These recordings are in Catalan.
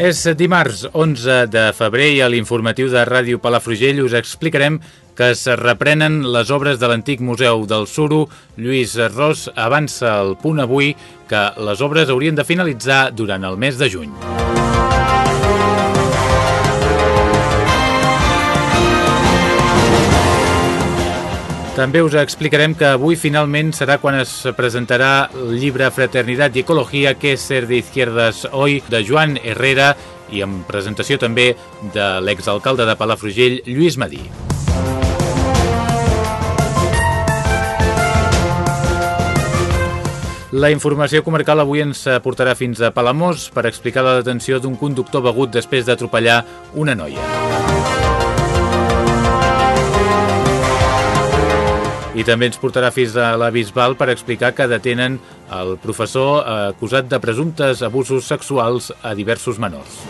És dimarts 11 de febrer i a l'informatiu de Ràdio Palafrugell us explicarem que es reprenen les obres de l'antic Museu del Suro. Lluís Ros avança el punt avui que les obres haurien de finalitzar durant el mes de juny. També us explicarem que avui finalment serà quan es presentarà el llibre Fraternidad y Ecología, que és ser d'izquierdas hoy, de Joan Herrera, i en presentació també de l'exalcalde de Palafrugell, Lluís Madí. La informació comarcal avui ens portarà fins a Palamós per explicar la detenció d'un conductor begut després d'atropellar una noia. I també ens portarà fins a la Bisbal per explicar que detenen el professor acusat de presumptes abusos sexuals a diversos menors.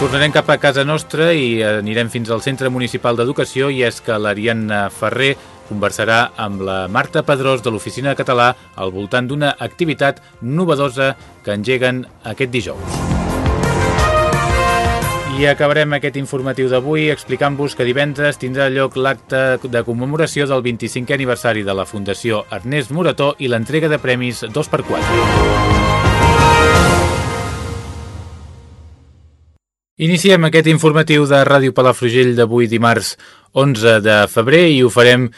Tornarem cap a casa nostra i anirem fins al Centre Municipal d'Educació i és que l'Ariadna Ferrer conversarà amb la Marta Pedrós de l'Oficina de Català al voltant d'una activitat novedosa que engeguen aquest dijous. I acabarem aquest informatiu d'avui explicant-vos que divendres tindrà lloc l'acte de commemoració del 25è aniversari de la Fundació Ernest Morató i l'entrega de premis 2x4. Iniciem aquest informatiu de Ràdio Palafrugell d'avui dimarts 11 de febrer i ho farem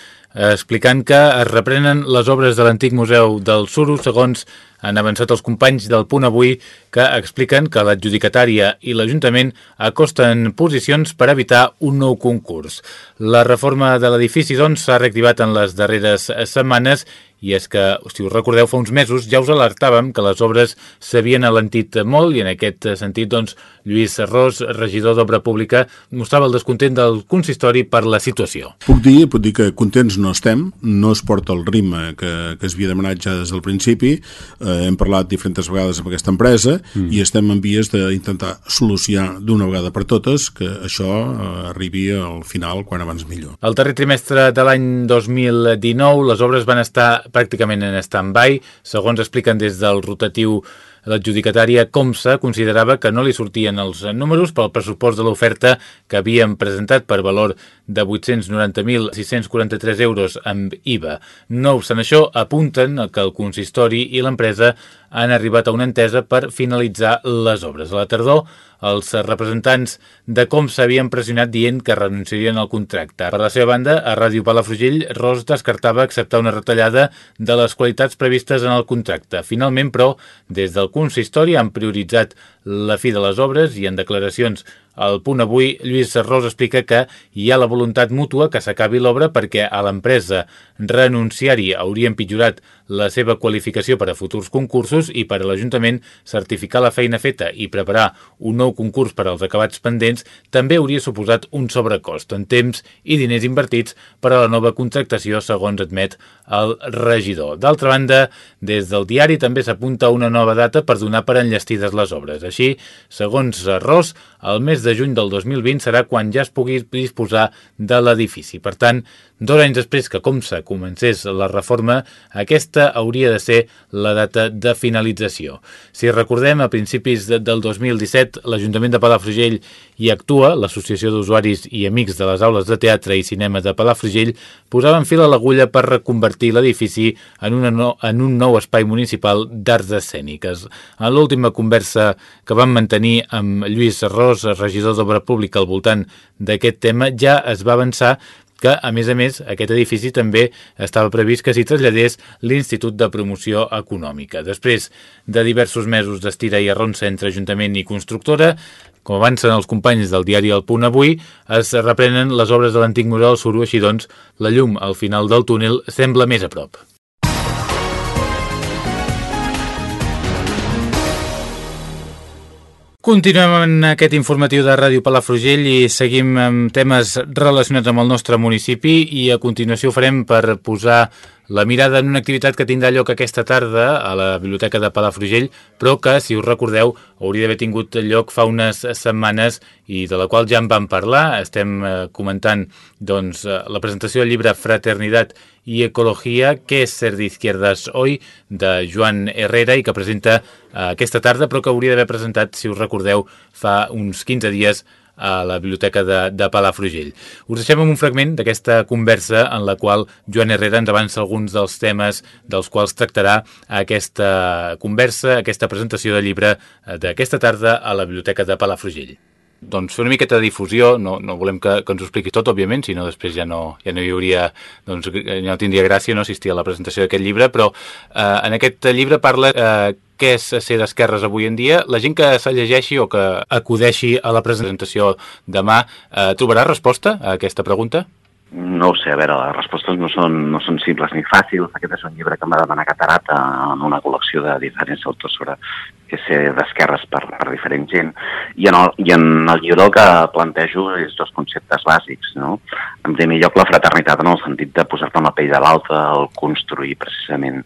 explicant que es reprenen les obres de l'antic museu del Suro segons han avançat els companys del punt avui que expliquen que l'adjudicatària i l'Ajuntament acosten posicions per evitar un nou concurs. La reforma de l'edifici, doncs, s'ha reactivat en les darreres setmanes i és que, si us recordeu, fa uns mesos ja us alertàvem que les obres s'havien alentit molt i en aquest sentit, doncs, Lluís Ros, regidor d'Obra Pública, mostrava el descontent del consistori per la situació. Puc dir, puc dir que contents no estem, no es porta el ritme que, que es havia demanat ja des del principi, eh, hem parlat diferents vegades amb aquesta empresa mm. i estem en vies d'intentar solucionar d'una vegada per totes que això eh, arribi al final quan abans millor. El darrer trimestre de l'any 2019 les obres van estar pràcticament en stand-by, segons expliquen des del rotatiu L'adjudicatària Comsa considerava que no li sortien els números pel pressupost de l'oferta que havien presentat per valor de 890.643 euros amb IVA. No obstant això, apunten que el consistori i l'empresa han arribat a una entesa per finalitzar les obres. A la tardor, els representants de com s'havien pressionat dient que renunciarien al contracte. Per la seva banda, a Ràdio Palafrugell, Ros descartava acceptar una retallada de les qualitats previstes en el contracte. Finalment, però, des del consistori han prioritzat la fi de les obres i en declaracions al punt avui, Lluís Serrós explica que hi ha la voluntat mútua que s'acabi l'obra perquè a l'empresa renunciari hauria empitjorat la seva qualificació per a futurs concursos i per a l'Ajuntament certificar la feina feta i preparar un nou concurs per als acabats pendents també hauria suposat un sobrecost en temps i diners invertits per a la nova contractació, segons admet el regidor. D'altra banda, des del diari també s'apunta una nova data per donar per enllestides les obres. Així, segons Ros, el mes de juny del 2020 serà quan ja es pugui disposar de l'edifici. Per tant, dos anys després que Comsa comencés la reforma, aquesta hauria de ser la data de finalització. Si recordem, a principis de, del 2017, l'Ajuntament de Palafrugell hi actua, l'Associació d'Usuaris i Amics de les Aules de Teatre i Cinema de Palafrugell posaven fil a l'agulla per reconvertir l'edifici en, no, en un nou espai municipal d'arts escèniques. En l'última conversa que vam mantenir amb Lluís Ros, regidor d'Obra Pública al voltant d'aquest tema, ja es va avançar que, a més a més, aquest edifici també estava previst que s'hi traslladés l'Institut de Promoció Econòmica. Després de diversos mesos d'estira i arronsa entre Ajuntament i constructora, com avancen els companys del diari El Punt avui, es reprenen les obres de l'antic museu del Suro, així doncs, la llum al final del túnel sembla més a prop. Continuem en aquest informatiu de Ràdio Palafrugell i seguim amb temes relacionats amb el nostre municipi i a continuació farem per posar la mirada en una activitat que tindrà lloc aquesta tarda a la Biblioteca de Palafrugell, però que, si us recordeu, hauria d'haver tingut lloc fa unes setmanes i de la qual ja en vam parlar. Estem eh, comentant doncs, eh, la presentació del llibre Fraternitat i Ecologia, què és ser d'izquierdas hoy, de Joan Herrera, i que presenta eh, aquesta tarda, però que hauria d'haver presentat, si us recordeu, fa uns 15 dies a la biblioteca de, de Palafrugell. Us deixem amb un fragment d'aquesta conversa en la qual Joan Herrera ens avança alguns dels temes dels quals tractarà aquesta conversa, aquesta presentació de llibre eh, d'aquesta tarda a la biblioteca de Palafrugell doncs fer una miqueta de difusió, no, no volem que, que ens ho expliquis tot, òbviament, si no després ja no, ja no hi hauria, doncs ja no tindria gràcia no assistir a la presentació d'aquest llibre, però eh, en aquest llibre parla eh, què és ser d'esquerres avui en dia. La gent que se llegeixi o que acudeixi a la presentació demà eh, trobarà resposta a aquesta pregunta? No ho sé, a veure, les respostes no són, no són simples ni fàcils. Aquest és un llibre que em va demanar Catarata en una col·lecció de diferents autors sobre que ser d'esquerres per, per diferent gent. I en, el, I en el llibre el que plantejo és dos conceptes bàsics. No? En primer lloc, la fraternitat en el sentit de posar-te en la pell de l'altre, el construir precisament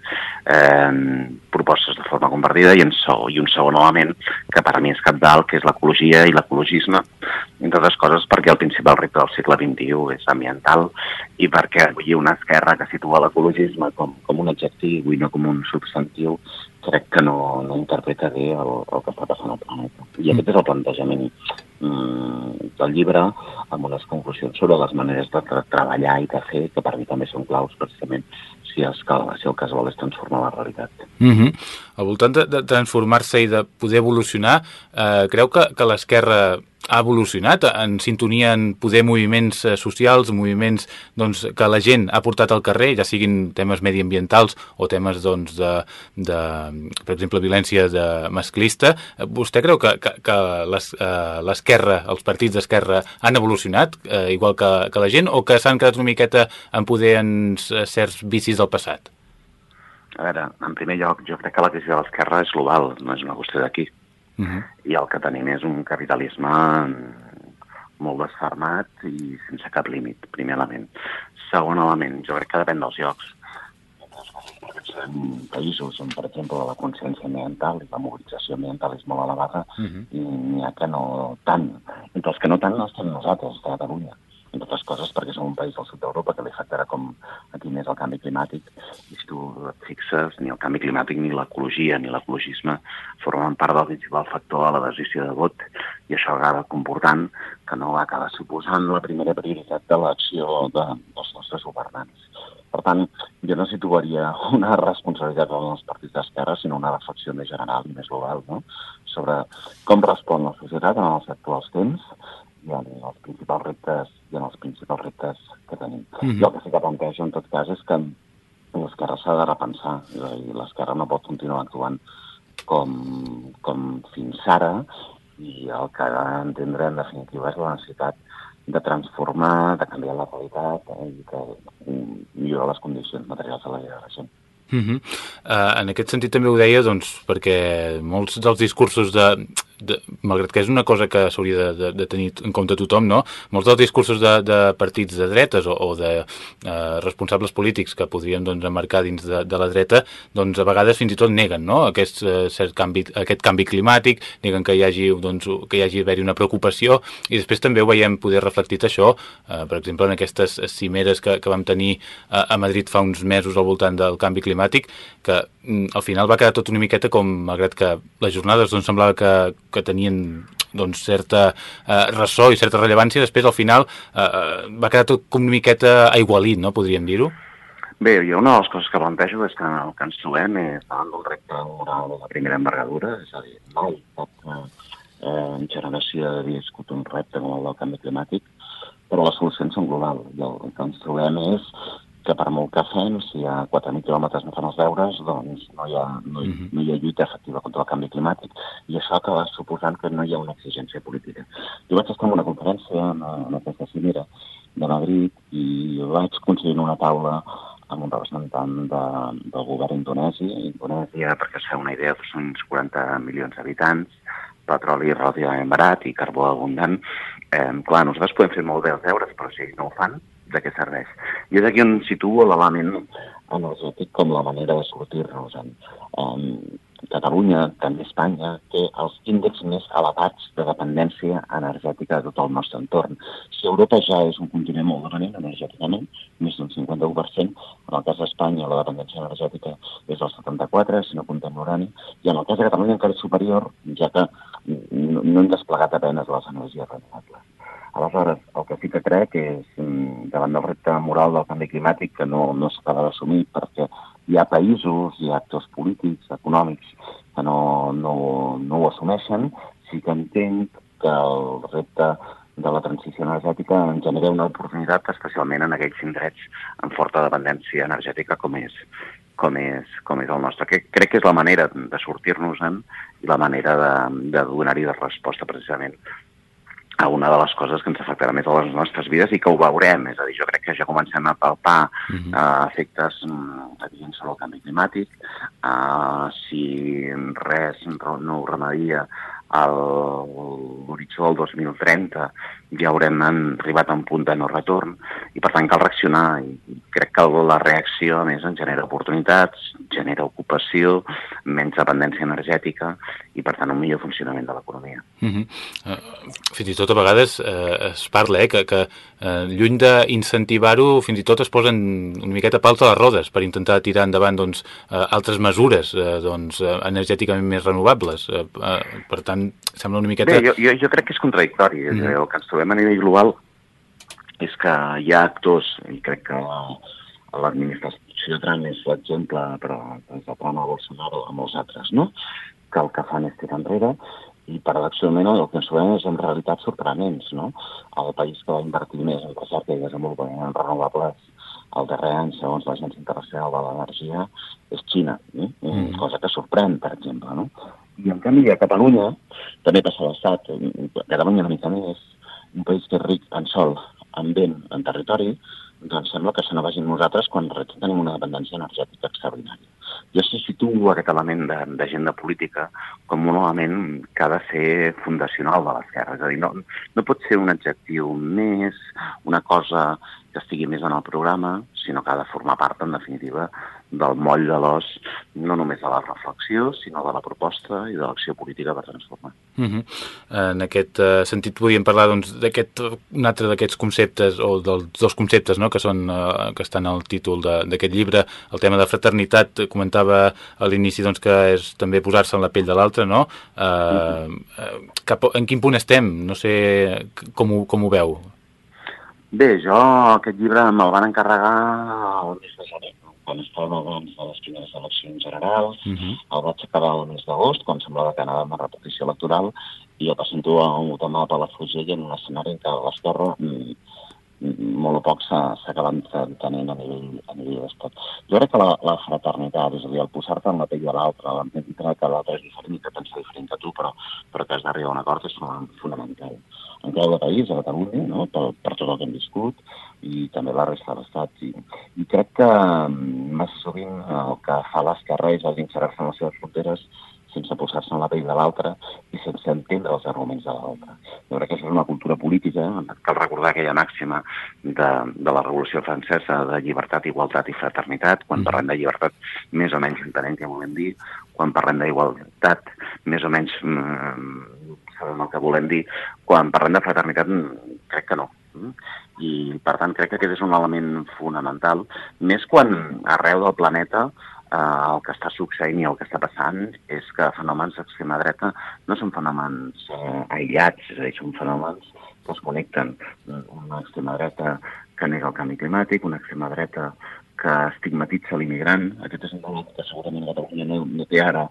eh, propostes de forma compartida, i, en so, i un segon element que per a mi és capdalt, que és l'ecologia i l'ecologisme, entre altres coses perquè el principal repte del segle XXI és ambiental i perquè avui una esquerra que situa l'ecologisme com, com un adjectiu i no com un substantiu crec que no, no interpreta bé el, el que està passant al planeta. I aquest és el plantejament mm, del llibre amb unes conclusions sobre les maneres de tra treballar i de fer, que per mi també són claus precisament si, es, si el que es vol és transformar la realitat. Mm -hmm. Al voltant de, de transformar-se i de poder evolucionar, eh, creu que, que l'esquerra ha evolucionat en sintonia en poder moviments eh, socials, moviments doncs, que la gent ha portat al carrer, ja siguin temes mediambientals o temes, doncs, de, de, per exemple, violència de masclista. Vostè creu que, que, que eh, l'esquerra, els partits d'esquerra han evolucionat eh, igual que, que la gent o que s'han quedat una miqueta en poder en certs vicis del passat? A veure, en primer lloc, jo crec que la crisi de l'esquerra és global, no és una qüestió d'aquí. Uh -huh. I el que tenim és un capitalisme molt desfermat i sense cap límit, primer element. Segon element, jo crec que depèn dels llocs. En països on, per exemple, la consciència ambiental i la mobilització ambiental és molt elevada, uh -huh. i n'hi ha que no tant. Entre els que no tant no estem nosaltres, a Catalunya entre altres coses perquè som un país del sud d'Europa que li afectarà com aquí més el canvi climàtic i si tu et fixes ni el canvi climàtic ni l'ecologia ni l'ecologisme formen part del principal factor a la decisió de vot i això acaba comportant que no acaba suposant la primera prioritat de l'acció de, dels nostres governants. Per tant, jo no situaria una responsabilitat dels partits d'esquerra, sinó una reflexió més general i més global no? sobre com respon la societat en els actuals temps i en els principals reptes i en els principals reptes que tenim. Mm -hmm. Jo el que sí que plantejo en tot cas és que l'esquerra s'ha de repensar i l'esquerra no pot continuar actuant com, com fins ara i el que ha d'entendre en definitiva és la necessitat de transformar, de canviar la realitat eh, i de millorar les condicions materials de la vida de la gent. Uh -huh. uh, en aquest sentit també ho deia doncs, perquè molts dels discursos de, de, malgrat que és una cosa que s'hauria de, de, de tenir en compte tothom, no? molts dels discursos de, de partits de dretes o, o de eh, responsables polítics que podrien doncs, emmarcar dins de, de la dreta, doncs a vegades fins i tot neguen no? aquest, eh, cert canvi, aquest canvi climàtic, neguen que hi hagi, doncs, que hi hagi haver una preocupació i després també ho veiem poder reflectit això, eh, per exemple en aquestes cimeres que, que vam tenir a, a Madrid fa uns mesos al voltant del canvi climàtic, que mm, al final va quedar tot una miqueta com, malgrat que les jornades doncs, semblava que que tenien doncs, certa eh, ressò i certa rellevància, després al final eh, eh, va quedar tot com una miqueta aigualit, no? podríem dir-ho? Bé, jo una de les coses que plantejo és que el que ens trobem és davant d'un repte moral de primera envergadura, és a dir, mai cap eh, generació ha viscut un repte com el del canvi climàtic, però les solucions són globals. I el que ens trobem és que per molt que fem, si a 4.000 quilòmetres no fan els deures, doncs no hi, ha, no, hi, no hi ha lluita efectiva contra el canvi climàtic. I això acaba suposant que no hi ha una exigència política. Jo vaig estar en una conferència en, en aquesta cimera de Madrid i vaig coincidir en una taula amb un representant de, del govern indonesi. Indonèsia, perquè es fa una idea, són 40 milions d'habitants, petroli relativament barat i carbó abundant. Eh, clar, nosaltres podem fer molt bé els deures, però si ells no ho fan, de què serveix? I és aquí on situo l'element energètic com la manera de sortir-nos-en. Um, Catalunya, també Espanya, té els índexs més elevats de dependència energètica de tot el nostre entorn. Si Europa ja és un continent molt dependent energèticament, més d'un 51%, en el cas d'Espanya la dependència energètica és del 74%, si no comptem l'urani, i en el cas de Catalunya encara és superior, ja que no, no hem desplegat apenes les energies renovables. Aleshores, el que sí que crec és, davant del repte moral del canvi climàtic, que no, no s'acaba d'assumir perquè hi ha països, hi ha actors polítics, econòmics, que no, no, no ho assumeixen, sí que entenc que el repte de la transició energètica en genera una oportunitat, especialment en aquells indrets amb forta dependència energètica com és, com és, com és el nostre. Que crec que és la manera de sortir-nos-en i la manera de, de donar-hi resposta precisament a una de les coses que ens afectarà més a les nostres vides i que ho veurem. És a dir, jo crec que ja comencem a palpar uh -huh. uh, efectes evidents sobre el canvi climàtic. Uh, si res no ho remedia l'horitzó del 2030 ja haurem arribat a un punt de no retorn i per tant cal reaccionar i crec que la reacció a més en genera oportunitats, genera ocupació, menys dependència energètica i per tant un millor funcionament de l'economia. Uh -huh. uh, fins i tot a vegades uh, es parla eh, que, que uh, lluny d'incentivar-ho fins i tot es posen una miqueta pals a les rodes per intentar tirar endavant doncs, uh, altres mesures uh, doncs, uh, energèticament més renovables. Uh, uh, per tant, sembla una miqueta... Bé, jo, jo, jo crec que és contradictori. Uh -huh. El que ens trobem a nivell global és que hi ha actors, i crec que l'administració Trump és l'exemple, però des de Trump a Bolsonaro a molts altres, no? que el que fan és tirar enrere i paradoxalment el que ens trobem és en realitat sorprenents. No? El país que va invertir més en recerca i desenvolupament en renovables el darrer any, segons l'Agència Internacional de l'Energia, és Xina, eh? mm. cosa que sorprèn, per exemple. No? I en canvi a Catalunya, també passa a l'Estat, Catalunya una mica més, un país que és ric en sol, en vent, en territori, doncs sembla que se no vagin nosaltres quan tenim una dependència energètica extraordinària. Jo sí situo aquest element d'agenda política com un element que ha de ser fundacional de l'esquerra. És a dir, no, no pot ser un adjectiu més, una cosa que estigui més en el programa, sinó que ha de formar part, en definitiva, del moll de l'os, no només de la reflexió, sinó de la proposta i de l'acció política per transformar. Uh -huh. En aquest uh, sentit podríem parlar doncs, d'aquest un altre d'aquests conceptes, o dels dos conceptes no?, que, són, uh, que estan al títol d'aquest llibre, el tema de fraternitat, comentava a l'inici doncs, que és també posar-se en la pell de l'altre, no? Uh, uh -huh. cap, en quin punt estem? No sé com ho, com ho veu. Bé, jo aquest llibre me'l van encarregar el mes de gener, quan estàvem abans de les primeres eleccions generals. Uh -huh. El vaig acabar el mes d'agost, quan semblava que anava una repetició electoral, i el presento a un Otomà Palafrugell en un escenari en què l'Esquerra mm, molt o poc s'acaben tenint a nivell, a nivell d'estat. Jo crec que la, la fraternitat, és a dir, el posar-te en la pell de l'altre, l'entendre que l'altre és diferent i que pensa diferent que tu, però, però que has d'arribar a un acord és fonamental en clau de país, a Catalunya, no? per, per tot el que hem viscut, i també la resta de l'Estat. I, I crec que mm, massa sovint el que fa l'esquerra és inserir-se en les seves fronteres sense posar-se en la pell de l'altre i sense entendre els arguments de l'altre. Jo crec que això és una cultura política, cal recordar aquella màxima de, de la Revolució Francesa de llibertat, igualtat i fraternitat, quan mm. parlem de llibertat més o menys entenem què volem dir, quan parlem d'igualtat més o menys mm, sabem el que volem dir. Quan parlem de fraternitat, mm, crec que no. Mm? I, per tant, crec que aquest és un element fonamental, més quan arreu del planeta eh, el que està succeint i el que està passant és que fenòmens d'extrema dreta no són fenòmens eh, aïllats, és a dir, són fenòmens que es connecten. Una extrema dreta que nega el canvi climàtic, una extrema dreta que estigmatitza l'immigrant. Aquest és un debat que segurament Catalunya no, no té ara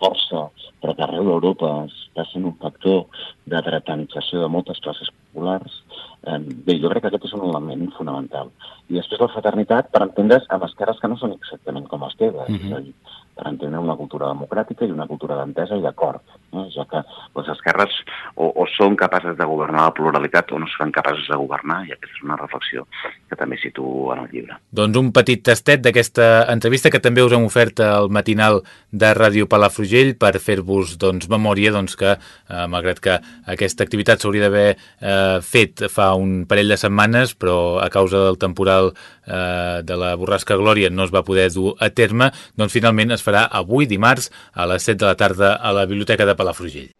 força, però que arreu d'Europa està sent un factor de dretanització de moltes classes populars, eh, bé, jo crec que aquest és un element fonamental. I després la fraternitat, per entendre's, amb esquerres que no són exactament com les teves, uh -huh. és a dir, per entendre una cultura democràtica i una cultura d'entesa i d'acord, eh? ja que les esquerres o, o són capaces de governar la pluralitat o no seran capaces de governar, i aquesta és una reflexió que també situo en el llibre. Doncs un petit tastet d'aquesta entrevista que també us hem ofert al matinal de Ràdio Palafrugell per fer-vos doncs, memòria doncs, que, eh, malgrat que aquesta activitat s'hauria d'haver eh, fet fa un parell de setmanes, però a causa del temporal eh, de la borrasca Glòria no es va poder dur a terme, doncs finalment es farà avui dimarts a les 7 de la tarda a la Biblioteca de Palafrugell.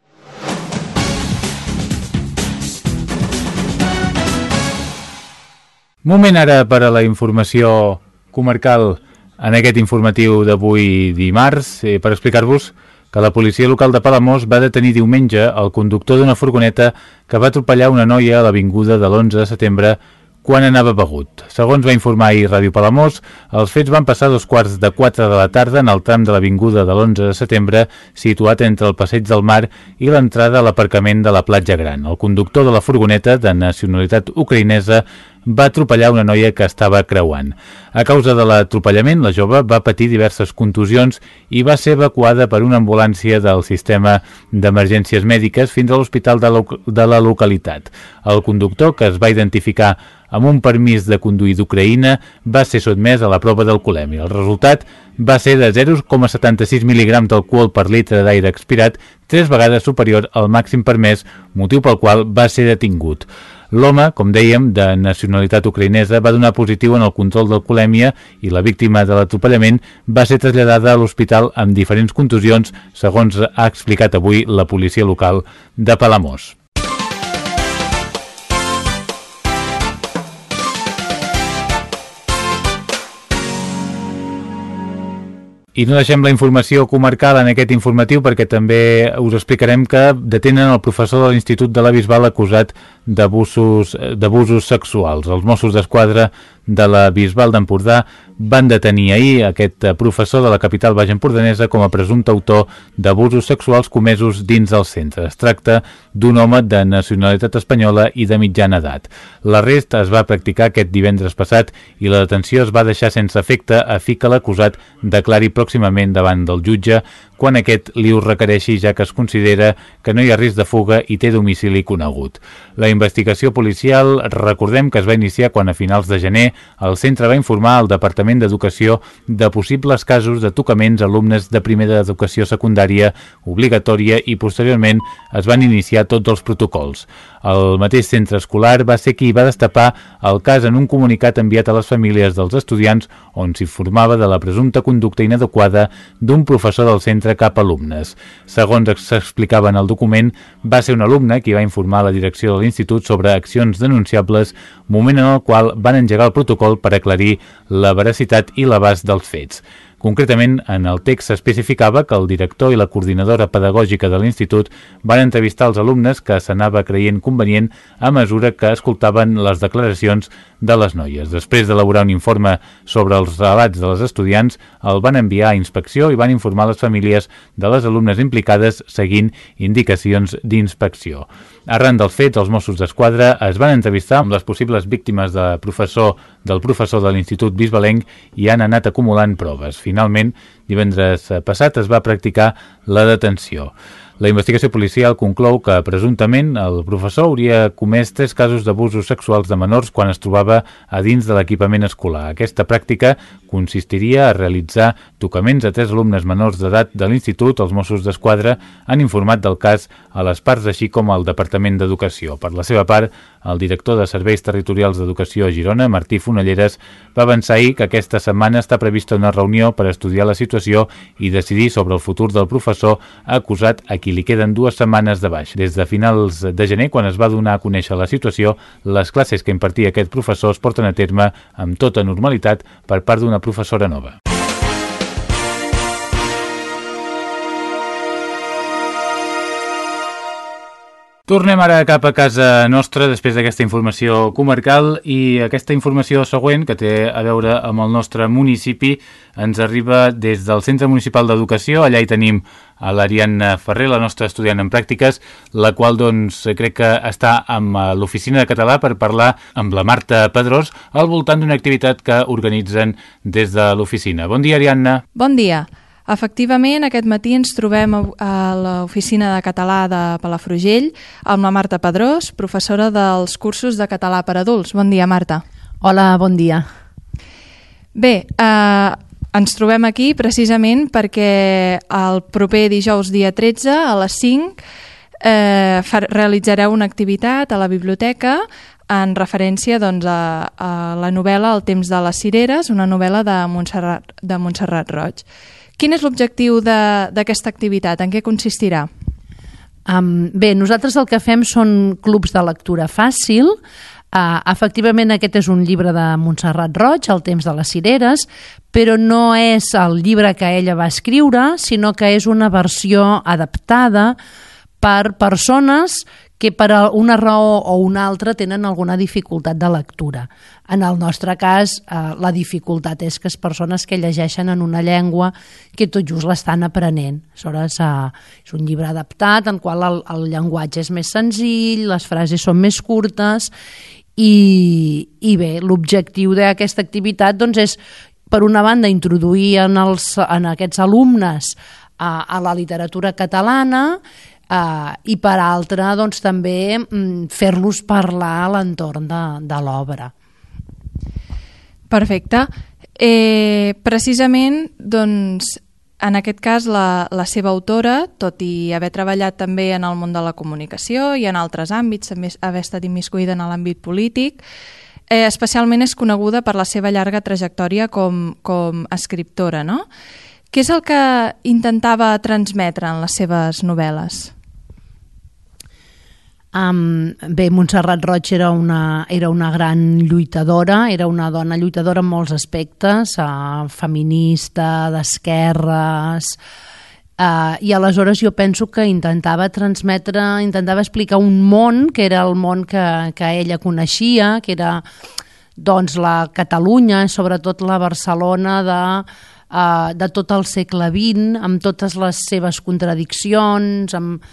Moment ara per a la informació comarcal en aquest informatiu d'avui dimarts eh, per explicar-vos que la policia local de Palamós va detenir diumenge el conductor d'una furgoneta que va atropellar una noia a l'avinguda de l'11 de setembre quan anava begut. Segons va informar ahir Ràdio Palamós, els fets van passar dos quarts de quatre de la tarda en el tram de l'avinguda de l'11 de setembre, situat entre el Passeig del Mar i l'entrada a l'aparcament de la Platja Gran. El conductor de la furgoneta, de nacionalitat ucraïnesa, va atropellar una noia que estava creuant. A causa de l'atropellament, la jove va patir diverses contusions i va ser evacuada per una ambulància del sistema d'emergències mèdiques fins a l'hospital de, la localitat. El conductor, que es va identificar amb un permís de conduir d'Ucraïna, va ser sotmès a la prova d'alcoholèmia. El resultat va ser de 0,76 mg d'alcohol per litre d'aire expirat, tres vegades superior al màxim permès, motiu pel qual va ser detingut. L'home, com dèiem, de nacionalitat ucraïnesa, va donar positiu en el control d'alcoholèmia i la víctima de l'atropellament va ser traslladada a l'hospital amb diferents contusions, segons ha explicat avui la policia local de Palamós. I no deixem la informació comarcal en aquest informatiu perquè també us explicarem que detenen el professor de l'Institut de la Bisbal acusat d'abusos sexuals. Els Mossos d'Esquadra de la Bisbal d'Empordà van detenir ahir aquest professor de la capital baix empordanesa com a presumpte autor d'abusos sexuals comesos dins del centre. Es tracta d'un home de nacionalitat espanyola i de mitjana edat. L'arrest es va practicar aquest divendres passat i la detenció es va deixar sense efecte a fi que l'acusat declari pròximament davant del jutge quan aquest li ho requereixi ja que es considera que no hi ha risc de fuga i té domicili conegut. La investigació policial, recordem que es va iniciar quan a finals de gener el centre va informar al Departament d'Educació de possibles casos de tocaments alumnes de primera d'educació secundària obligatòria i posteriorment es van iniciar tots els protocols. El mateix centre escolar va ser qui va destapar el cas en un comunicat enviat a les famílies dels estudiants on s'informava de la presumpta conducta inadequada d'un professor del centre cap alumnes. Segons s'explicava en el document, va ser un alumne qui va informar la direcció de l'institut sobre accions denunciables, moment en el qual van engegar el protocol per aclarir la veracitat i l'abast dels fets. Concretament, en el text s'especificava que el director i la coordinadora pedagògica de l'institut van entrevistar els alumnes que s'anava creient convenient a mesura que escoltaven les declaracions de les noies. Després d'elaborar un informe sobre els relats de les estudiants, el van enviar a inspecció i van informar les famílies de les alumnes implicades seguint indicacions d'inspecció. Arran dels fets, els Mossos d'Esquadra es van entrevistar amb les possibles víctimes de professor del professor de l'Institut Bisbalenc i han anat acumulant proves. Finalment, divendres passat es va practicar la detenció. La investigació policial conclou que, presumptament, el professor hauria comès tres casos d'abusos sexuals de menors quan es trobava a dins de l'equipament escolar. Aquesta pràctica consistiria a realitzar tocaments a tres alumnes menors d'edat de l'Institut. Els Mossos d'Esquadra han informat del cas a les parts, així com al Departament d'Educació. Per la seva part, el director de Serveis Territorials d'Educació a Girona, Martí Fonelleres, va avançar ahir que aquesta setmana està prevista una reunió per estudiar la situació i decidir sobre el futur del professor acusat a qui qui li queden dues setmanes de baix. Des de finals de gener, quan es va donar a conèixer la situació, les classes que impartia aquest professor es porten a terme amb tota normalitat per part d'una professora nova. Tornem ara cap a casa nostra després d'aquesta informació comarcal i aquesta informació següent, que té a veure amb el nostre municipi, ens arriba des del Centre Municipal d'Educació. Allà hi tenim a l'Ariadna Ferrer, la nostra estudiant en pràctiques, la qual doncs, crec que està amb l'oficina de català per parlar amb la Marta Pedrós al voltant d'una activitat que organitzen des de l'oficina. Bon dia, Ariadna. Bon dia. Efectivament, aquest matí ens trobem a l'oficina de català de Palafrugell amb la Marta Pedrós, professora dels cursos de català per adults. Bon dia, Marta. Hola, bon dia. Bé, eh, ens trobem aquí precisament perquè el proper dijous dia 13 a les 5 eh, realitzareu una activitat a la biblioteca en referència doncs, a, a la novel·la El temps de les cireres, una novel·la de Montserrat, de Montserrat Roig. Quin és l'objectiu d'aquesta activitat? En què consistirà? Um, bé, nosaltres el que fem són clubs de lectura fàcil. Uh, efectivament, aquest és un llibre de Montserrat Roig, El temps de les cireres, però no és el llibre que ella va escriure, sinó que és una versió adaptada per persones que per una raó o una altra tenen alguna dificultat de lectura. En el nostre cas, eh, la dificultat és que les persones que llegeixen en una llengua que tot just l'estan aprenent. Aleshores, eh, és un llibre adaptat en qual el, el llenguatge és més senzill, les frases són més curtes i, i bé, l'objectiu d'aquesta activitat doncs, és, per una banda, introduir en, els, en aquests alumnes a, a la literatura catalana Uh, I per altra, doncs, també mm, fer-los parlar a l'entorn de, de l'obra. Perfecte. Eh, precisament, doncs, en aquest cas, la, la seva autora, tot i haver treballat també en el món de la comunicació i en altres àmbits, també haver estat immiscuïda en l'àmbit polític, eh, especialment és coneguda per la seva llarga trajectòria com, com escriptora, no? Què és el que intentava transmetre en les seves novel·les? Um, bé, Montserrat Roig era una, era una gran lluitadora, era una dona lluitadora en molts aspectes, uh, feminista, d'esquerres, uh, i aleshores jo penso que intentava transmetre, intentava explicar un món que era el món que, que ella coneixia, que era doncs la Catalunya, sobretot la Barcelona de, uh, de tot el segle XX, amb totes les seves contradiccions, amb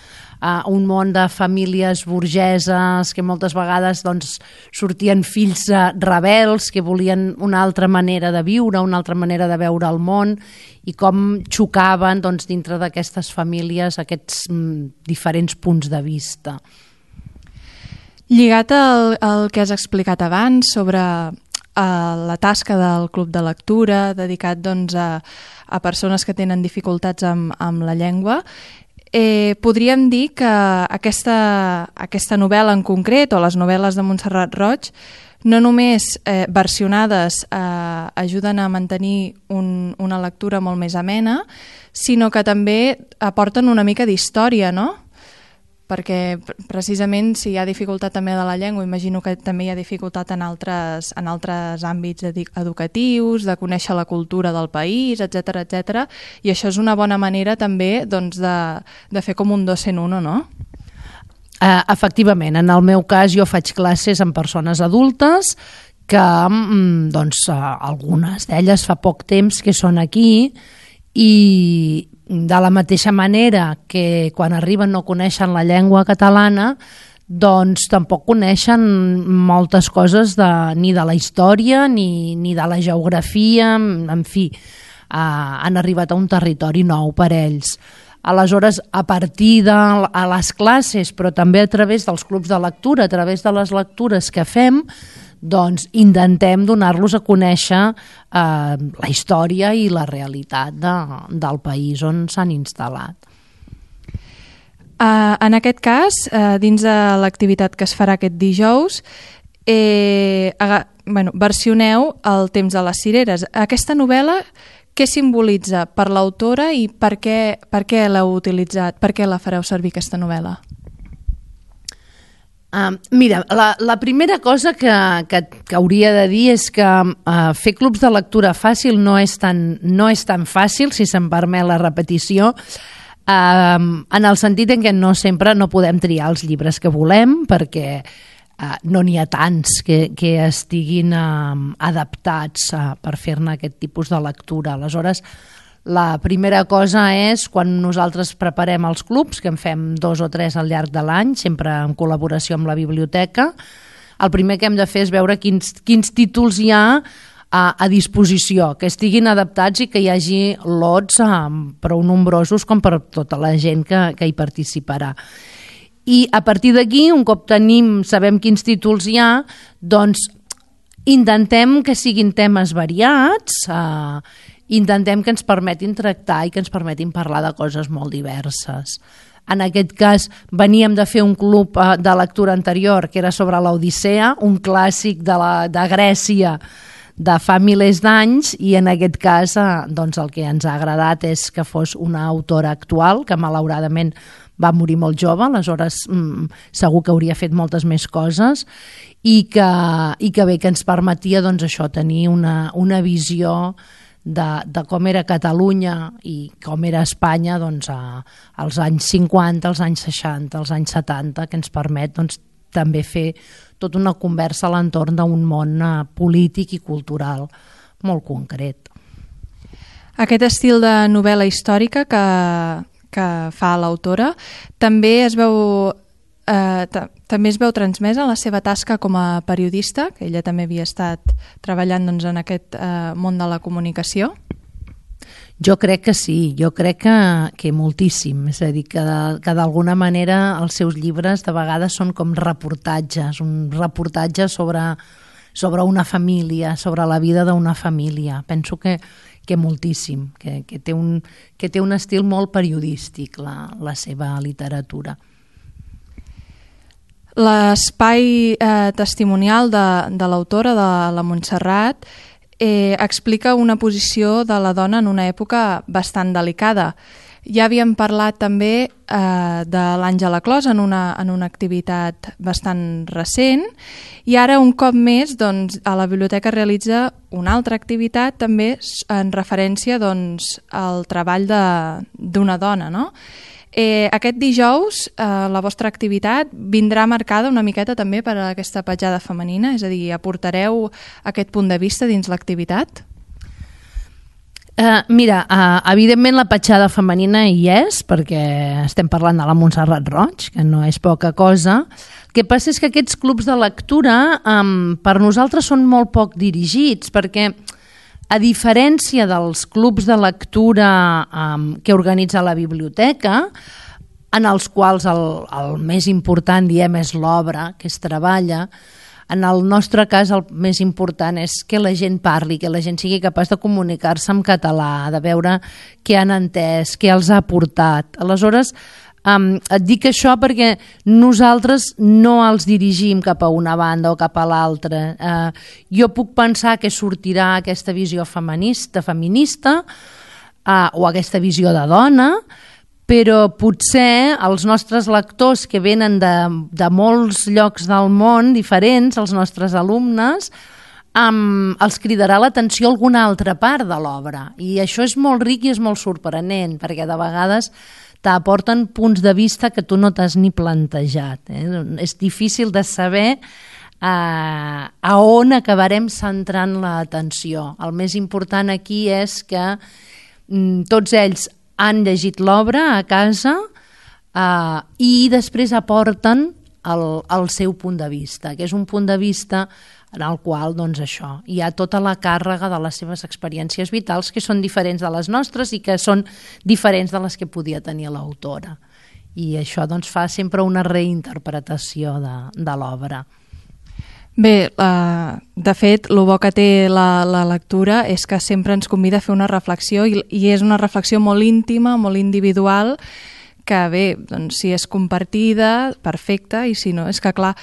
uh, un món de famílies burgeses que moltes vegades doncs, sortien fills uh, rebels que volien una altra manera de viure, una altra manera de veure el món i com xocaven doncs, dintre d'aquestes famílies aquests mm, diferents punts de vista. Lligat al, al que has explicat abans sobre a la tasca del club de lectura dedicat doncs, a, a persones que tenen dificultats amb, amb la llengua eh, podríem dir que aquesta, aquesta novel·la en concret, o les novel·les de Montserrat Roig, no només eh, versionades eh, ajuden a mantenir un, una lectura molt més amena, sinó que també aporten una mica d'història, no? Perquè precisament si hi ha dificultat també de la llengua, imagino que també hi ha dificultat en altres, en altres àmbits educatius, de conèixer la cultura del país, etc etc. i això és una bona manera també doncs, de, de fer com un dos en uno, no? Uh, efectivament, en el meu cas jo faig classes amb persones adultes que mm, doncs, uh, algunes d'elles fa poc temps que són aquí i, de la mateixa manera que quan arriben no coneixen la llengua catalana, doncs tampoc coneixen moltes coses de, ni de la història ni, ni de la geografia, en fi, eh, han arribat a un territori nou per ells. Aleshores, a partir de a les classes, però també a través dels clubs de lectura, a través de les lectures que fem, doncs intentem donar-los a conèixer eh, la història i la realitat de, del país on s'han instal·lat. Uh, en aquest cas, uh, dins de l'activitat que es farà aquest dijous, eh, bueno, versioneu el temps de les cireres. Aquesta novel·la què simbolitza per l'autora i per què, per què l'heu utilitzat? Per què la fareu servir, aquesta novel·la? Uh, mira, la, la primera cosa que, que, que hauria de dir és que uh, fer clubs de lectura fàcil no és tan, no és tan fàcil, si se'm permet la repetició, Um, en el sentit en què no sempre no podem triar els llibres que volem perquè uh, no n'hi ha tants que, que estiguin uh, adaptats uh, per fer-ne aquest tipus de lectura. Aleshores, la primera cosa és quan nosaltres preparem els clubs, que en fem dos o tres al llarg de l'any, sempre en col·laboració amb la biblioteca, el primer que hem de fer és veure quins, quins títols hi ha a, a disposició, que estiguin adaptats i que hi hagi lots um, prou nombrosos com per tota la gent que, que hi participarà. I a partir d'aquí, un cop tenim, sabem quins títols hi ha, doncs intentem que siguin temes variats, uh, intentem que ens permetin tractar i que ens permetin parlar de coses molt diverses. En aquest cas veníem de fer un club uh, de lectura anterior que era sobre l'Odissea, un clàssic de, la, de Grècia de fa milers d'anys i en aquest cas eh, doncs el que ens ha agradat és que fos una autora actual que malauradament va morir molt jove, aleshores mm, segur que hauria fet moltes més coses i que, i que bé que ens permetia doncs, això tenir una, una visió de, de com era Catalunya i com era Espanya doncs, a, als anys 50, als anys 60, als anys 70, que ens permet doncs, també fer tota una conversa a l'entorn d'un món eh, polític i cultural molt concret. Aquest estil de novel·la històrica que, que fa l'autora també es veu eh, també es veu transmesa la seva tasca com a periodista, que ella també havia estat treballant doncs, en aquest eh, món de la comunicació. Jo crec que sí, jo crec que, que moltíssim, és a dir, que, que d'alguna manera els seus llibres de vegades són com reportatges, un reportatge sobre, sobre una família, sobre la vida d'una família. Penso que, que moltíssim, que, que, té un, que té un estil molt periodístic la, la seva literatura. L'espai eh, testimonial de, de l'autora, de la Montserrat, eh, explica una posició de la dona en una època bastant delicada. Ja havíem parlat també eh, de l'Àngela Clos en una, en una activitat bastant recent i ara un cop més doncs, a la biblioteca realitza una altra activitat també en referència doncs, al treball d'una dona. No? Eh, aquest dijous eh, la vostra activitat vindrà marcada una miqueta també per a aquesta petjada femenina, és a dir, aportareu aquest punt de vista dins l'activitat? Uh, mira, uh, evidentment la petjada femenina hi és, perquè estem parlant de la Montserrat Roig, que no és poca cosa. El que passa és que aquests clubs de lectura um, per nosaltres són molt poc dirigits, perquè a diferència dels clubs de lectura um, que organitza la biblioteca, en els quals el, el més important, diem, és l'obra que es treballa, en el nostre cas el més important és que la gent parli, que la gent sigui capaç de comunicar-se en català, de veure què han entès, què els ha aportat. Aleshores, Um, et dic això perquè nosaltres no els dirigim cap a una banda o cap a l'altra. Uh, jo puc pensar que sortirà aquesta visió feminista, feminista uh, o aquesta visió de dona, però potser els nostres lectors que venen de, de molts llocs del món diferents, els nostres alumnes, um, els cridarà l'atenció alguna altra part de l'obra. I això és molt ric i és molt sorprenent, perquè de vegades t'aporten punts de vista que tu no t'has ni plantejat. Eh? És difícil de saber eh, a on acabarem centrant l'atenció. El més important aquí és que mm, tots ells han llegit l'obra a casa eh, i després aporten el, el seu punt de vista, que és un punt de vista en el qual doncs, això, hi ha tota la càrrega de les seves experiències vitals que són diferents de les nostres i que són diferents de les que podia tenir l'autora. I això doncs, fa sempre una reinterpretació de, de l'obra. Bé, uh, de fet, el bo que té la, la lectura és que sempre ens convida a fer una reflexió i, i és una reflexió molt íntima, molt individual, que bé, doncs, si és compartida, perfecte, i si no, és que clar,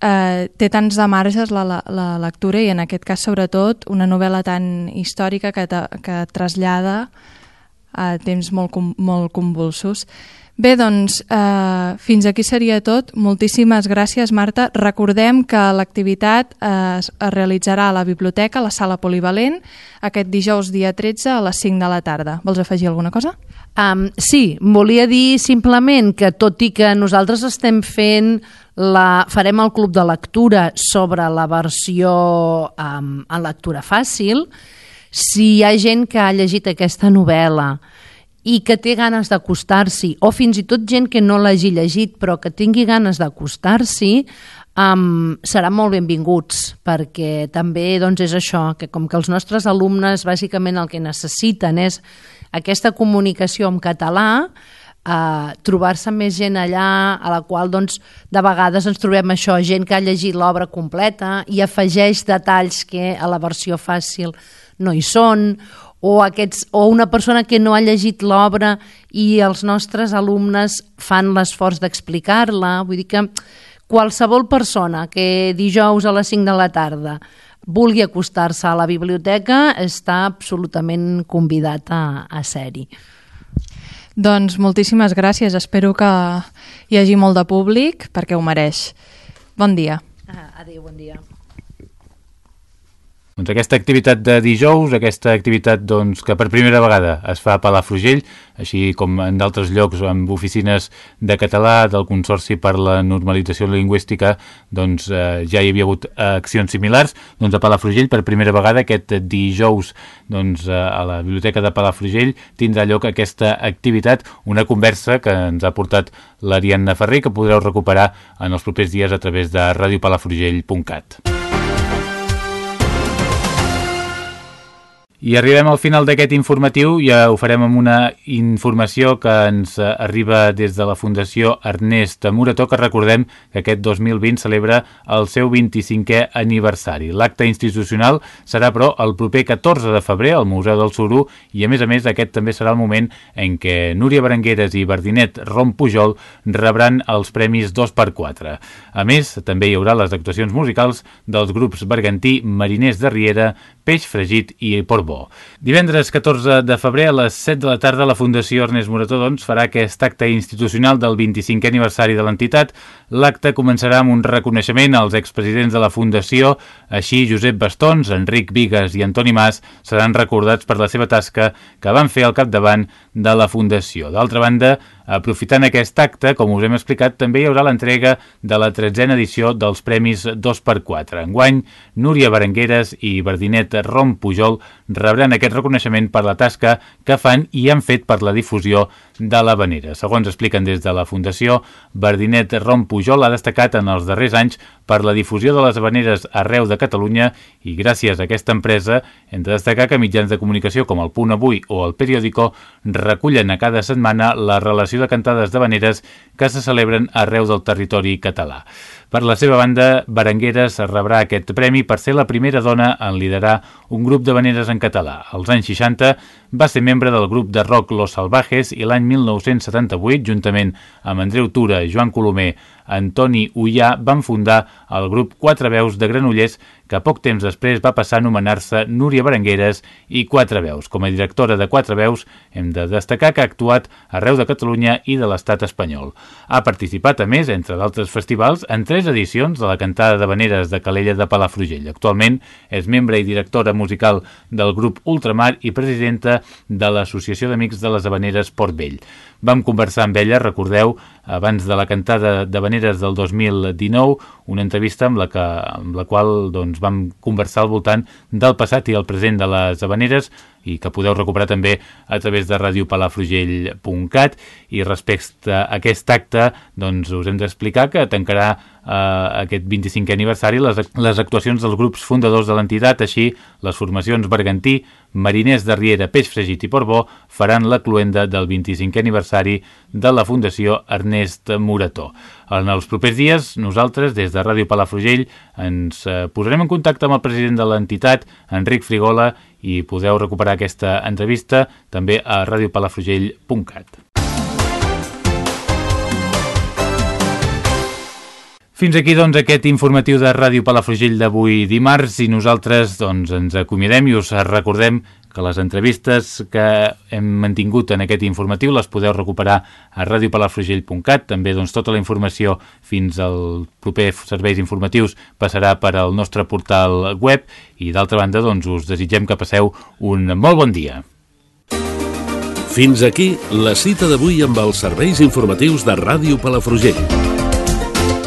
eh, té tants de marges la, la, la lectura i en aquest cas sobretot una novel·la tan històrica que, te, que trasllada a temps molt, molt convulsos. Bé, doncs, eh, fins aquí seria tot. Moltíssimes gràcies, Marta. Recordem que l'activitat eh, es realitzarà a la biblioteca, a la sala polivalent, aquest dijous dia 13 a les 5 de la tarda. Vols afegir alguna cosa? Um, sí, volia dir simplement que tot i que nosaltres estem fent la, farem el club de lectura sobre la versió um, en lectura fàcil, si hi ha gent que ha llegit aquesta novel·la i que té ganes d'acostar-s'hi, o fins i tot gent que no l'hagi llegit però que tingui ganes d'acostar-s'hi, um, seran molt benvinguts, perquè també doncs, és això, que com que els nostres alumnes bàsicament el que necessiten és aquesta comunicació en català, uh, trobar-se més gent allà a la qual doncs, de vegades ens trobem això, gent que ha llegit l'obra completa i afegeix detalls que a la versió fàcil no hi són, o, aquests, o una persona que no ha llegit l'obra i els nostres alumnes fan l'esforç d'explicar-la. Vull dir que qualsevol persona que dijous a les 5 de la tarda vulgui acostar-se a la biblioteca està absolutament convidat a, a ser-hi. Doncs moltíssimes gràcies. Espero que hi hagi molt de públic perquè ho mereix. Bon dia. Ah, adéu, bon dia. Doncs aquesta activitat de dijous, aquesta activitat doncs, que per primera vegada es fa a Palafrugell, així com en d'altres llocs amb oficines de català del Consorci per la Normalització Lingüística, doncs eh, ja hi havia hagut accions similars, doncs a Palafrugell per primera vegada aquest dijous doncs, eh, a la Biblioteca de Palafrugell tindrà lloc aquesta activitat, una conversa que ens ha portat l'Ariadna Ferrer que podreu recuperar en els propers dies a través de radiopalafrugell.cat. I arribem al final d'aquest informatiu, ja ho farem amb una informació que ens arriba des de la Fundació Ernest Murató, que recordem que aquest 2020 celebra el seu 25è aniversari. L'acte institucional serà, però, el proper 14 de febrer al Museu del Suru i, a més a més, aquest també serà el moment en què Núria Berengueres i Verdinet Rom Pujol rebran els premis 2x4. A més, també hi haurà les actuacions musicals dels grups Bergantí, Mariners de Riera, Peix Fregit i Portbó. Divendres 14 de febrer a les 7 de la tarda la Fundació Ernest Morató doncs, farà aquest acte institucional del 25è aniversari de l'entitat. L'acte començarà amb un reconeixement als expresidents de la Fundació, així Josep Bastons, Enric Vigues i Antoni Mas seran recordats per la seva tasca que van fer al capdavant de la Fundació. D'altra banda, Aprofitant aquest acte, com us hem explicat, també hi haurà l'entrega de la tretzena edició dels Premis 2x4. Enguany, Núria Berengueres i Verdinet Rom Pujol rebran aquest reconeixement per la tasca que fan i han fet per la difusió l'Havanera. Segons expliquen des de la Fundació, Verdinet Rom Pujol ha destacat en els darrers anys per la difusió de les habaneres arreu de Catalunya i gràcies a aquesta empresa hem de destacar que mitjans de comunicació com el Punt Avui o el Periódico recullen a cada setmana la relació de cantades d'habaneres que se celebren arreu del territori català. Per la seva banda, Berengueres rebrà aquest premi per ser la primera dona en liderar un grup de veneres en català. Als anys 60 va ser membre del grup de rock Los Salvajes i l'any 1978, juntament amb Andreu Tura, Joan Colomer, Antoni Ullà, van fundar el grup Quatre Veus de Granollers que poc temps després va passar a anomenar-se Núria Berengueres i Quatre Veus. Com a directora de Quatre Veus, hem de destacar que ha actuat arreu de Catalunya i de l'estat espanyol. Ha participat, a més, entre d'altres festivals, en tres edicions de la cantada de veneres de Calella de Palafrugell. Actualment és membre i directora musical del grup Ultramar i presidenta de l'Associació d'Amics de les Habaneres Port Vell. Vam conversar amb ella, recordeu, abans de la cantada de Veneres del 2019, una entrevista amb la, que, amb la qual doncs, vam conversar al voltant del passat i el present de les Habaneres i que podeu recuperar també a través de radiopalafrugell.cat i respecte a aquest acte doncs us hem d'explicar que tancarà eh, aquest 25è aniversari les, les actuacions dels grups fundadors de l'entitat, així les formacions Bergantí, Mariners de Riera, Peix Fregit i Portbó faran la cluenda del 25è aniversari de la Fundació Ernest Murató. En els propers dies, nosaltres, des de Ràdio Palafrugell, ens eh, posarem en contacte amb el president de l'entitat, Enric Frigola, i podeu recuperar aquesta entrevista també a radiopalafrugell.cat. Fins aquí doncs aquest informatiu de Ràdio Palafrugell d'avui dimarts i nosaltres doncs ens acomiadem i us recordem que les entrevistes que hem mantingut en aquest informatiu les podeu recuperar a radiopalafrugell.cat també doncs tota la informació fins al proper serveis informatius passarà per al nostre portal web i d'altra banda doncs us desitgem que passeu un molt bon dia. Fins aquí la cita d'avui amb els serveis informatius de Ràdio Palafrugell.